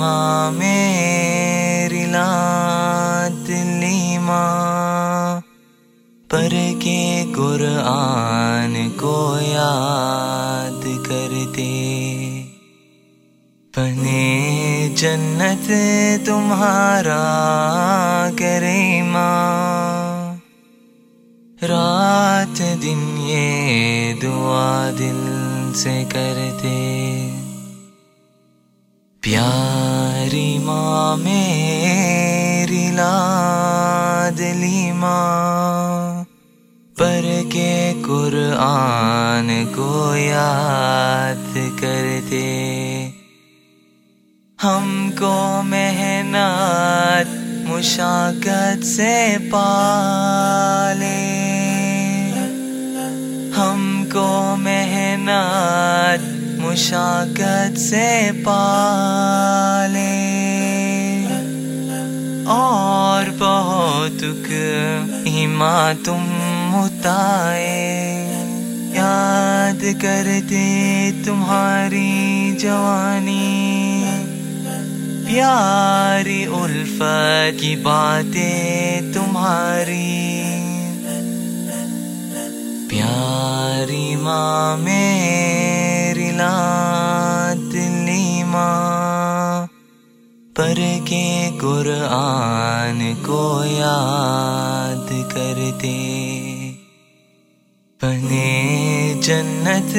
ماں میری لات ماں پر کے قرآن کو یاد کرتے۔ پنے جنت تمہارا کرے ماں رات دن یہ دعا دل سے کرتے۔ پیاری ماں میری لادلی ماں، پر کے قرآن کو یاد کرتے۔ ہم کو محنت، مشاقت سے پالے۔ ہم کو محنت مشاقت سے پالے۔ اور بہت ایماں تم متائے۔ یاد کرتے تمہاری جوانی۔ پیاری الفت کی باتیں تمہاری۔ پیاری ماں میری لاتلی پر کے قرآن کو یاد کرتے۔ پنے جنت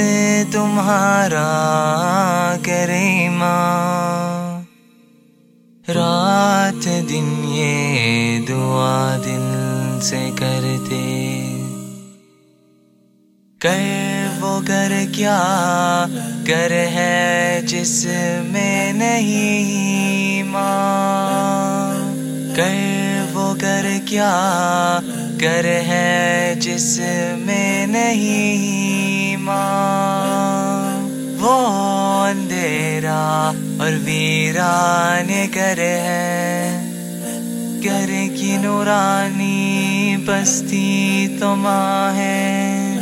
تمہارا کرے ماں رات دن یہ دعا دل سے کرتے۔ کہ وہ گر کیا؟ گر ہے جس میں نہیں۔ ماں وہ گر کیا؟ گر ہے جس میں نہیں ماں وہ اندھیرا اور ویران گر ہے۔ گر کی نورانی بستی تو ماں ہے۔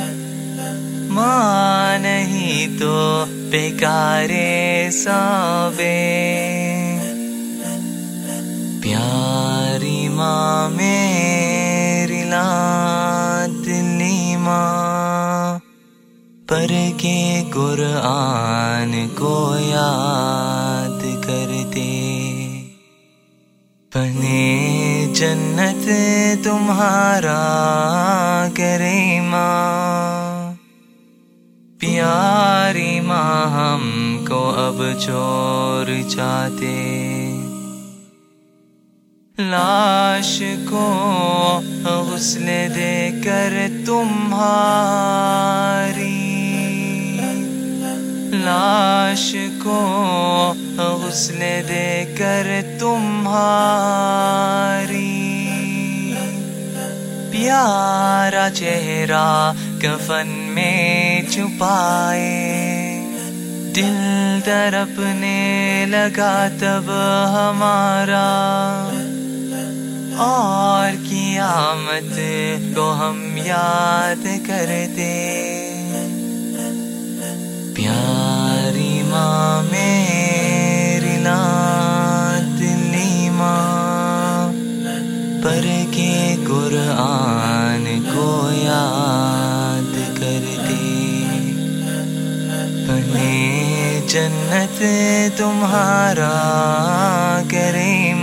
ماں نہیں تو بیکارے سابے پیاری ماں میری لاتلی ماں پر کے قرآن کو یاد کرتے۔ پنے جنت تمہارا کرے ماں پیاری ماں ہم کو اب چور چاہتے۔ لاش کو غسل دے کر تمہاری لاش کو غسل دے کر تمہاری پیارا چہرہ کفن میں چھپائے دل تڑپنے لگا تب ہمارا اور قیامت کو ہم یاد کرتے پیاری ماں میری لاتلی ماں پر کے قرآن کو یاد کرتے پنے جنت تمہارا کرے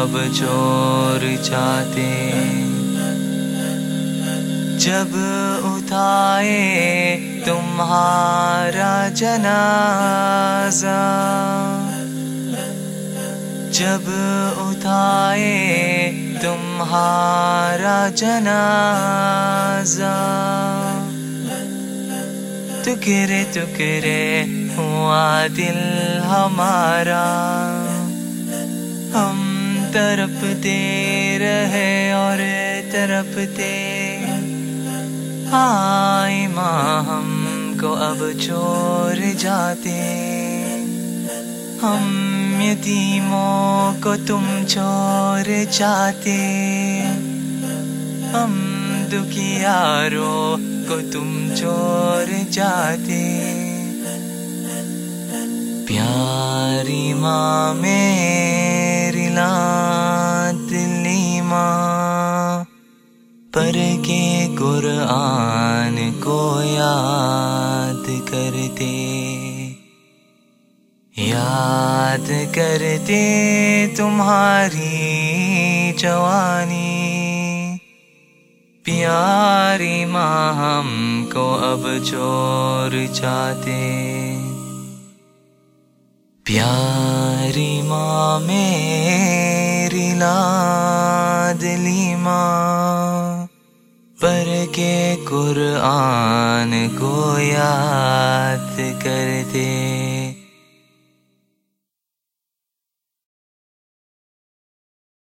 کو اب چور چاہتے جب اٹھائے تمہارا جنازہ، جب اٹھائے تمہارا جنازہ ٹکرے ٹکرے ہوا دل ہمارا۔ تڑپتے رہے اور تڑپتے آئی ماں ہم کو اب چھوڑ جاتے ہم یتیموں کو تم چھوڑ جاتے ہم دکھیاروں کو تم چور جاتے پیاری ماں میری لی ماں پر کے قرآن کو یاد کرتے یاد کرتے تمہاری جوانی، پیاری ماں ہم کو اب چور چاہتے۔ پیاری ماں میری لادلی ماں پر کے قرآن کو یاد کرتے